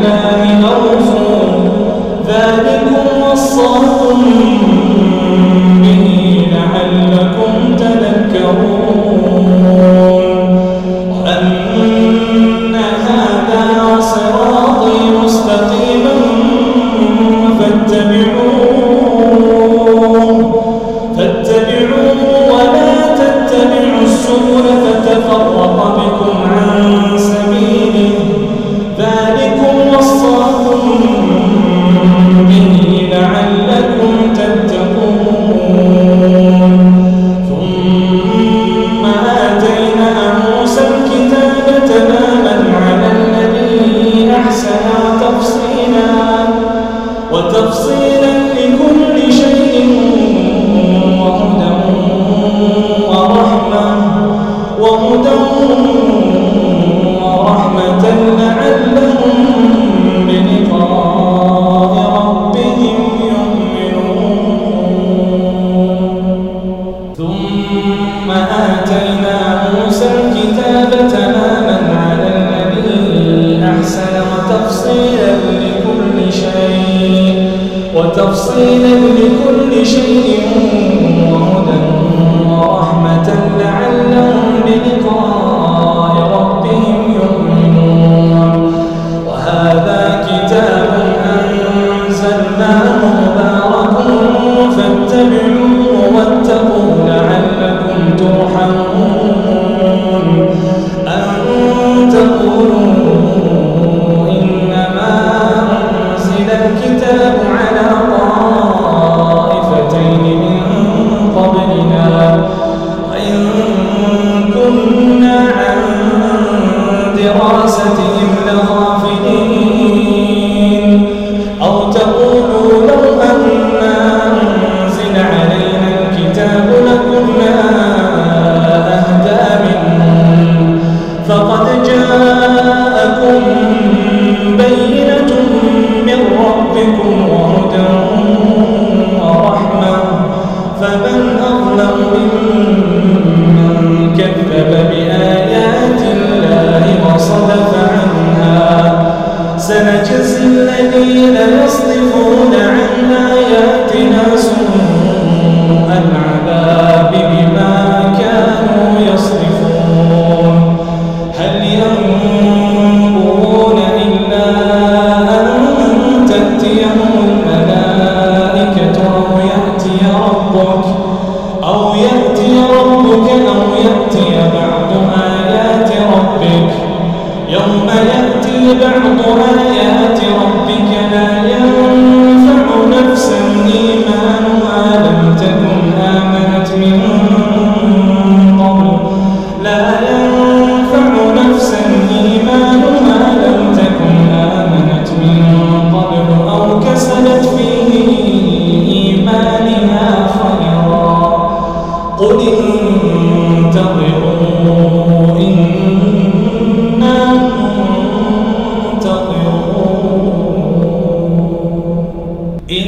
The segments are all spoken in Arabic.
بالله غوف ذلكم وصاكم Oh. وتفصيلا لكل شيء وتفصيلا لكل شيء وهدى ورحمة بل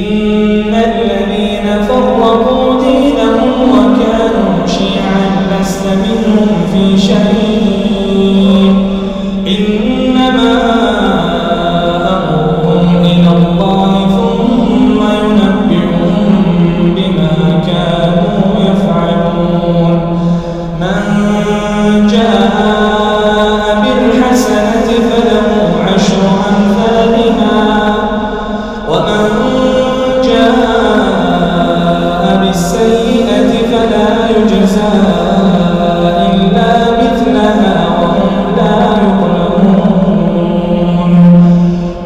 إن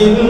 bem